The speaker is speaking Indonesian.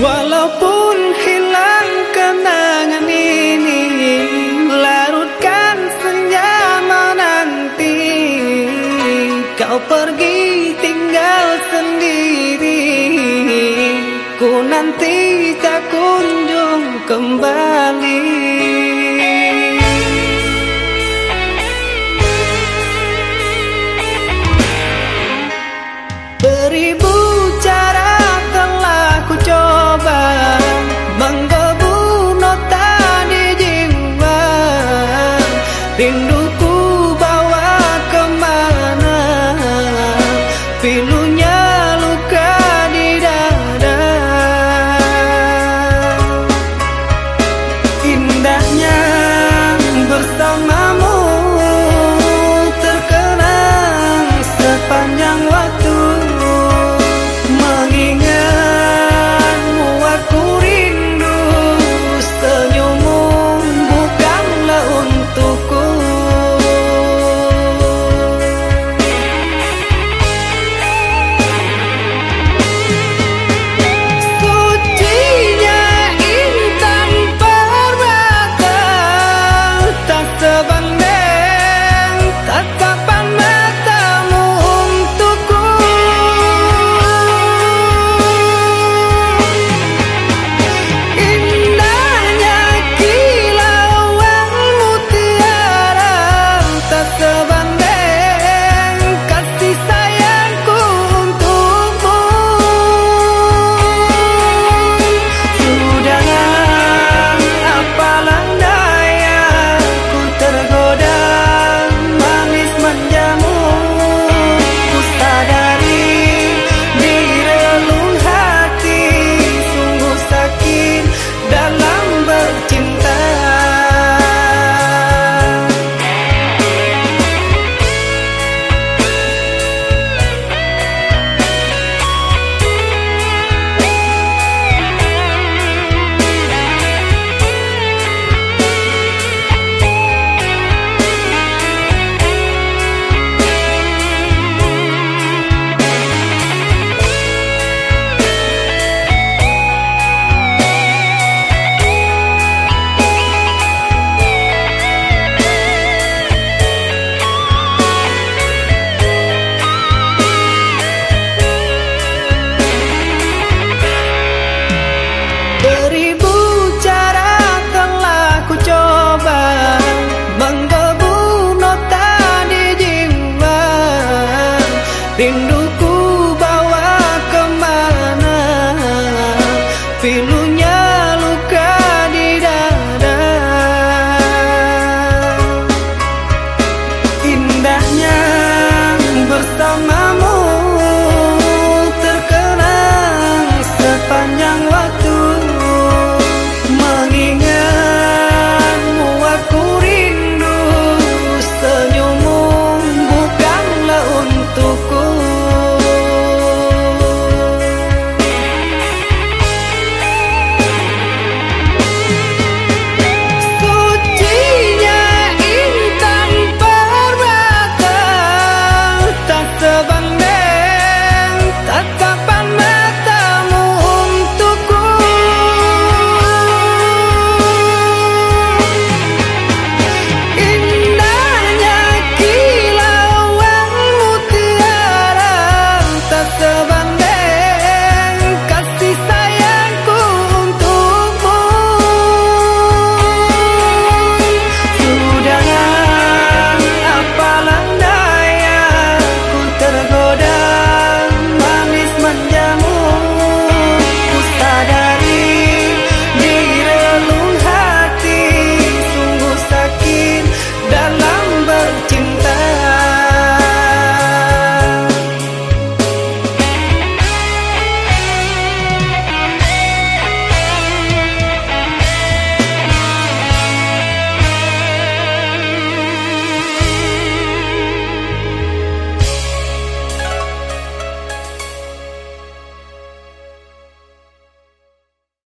Walaupun hilang kenangan ini Larutkan senja menanti Kau pergi tinggal sendiri Ku nanti tak kunjung kembali rindu feel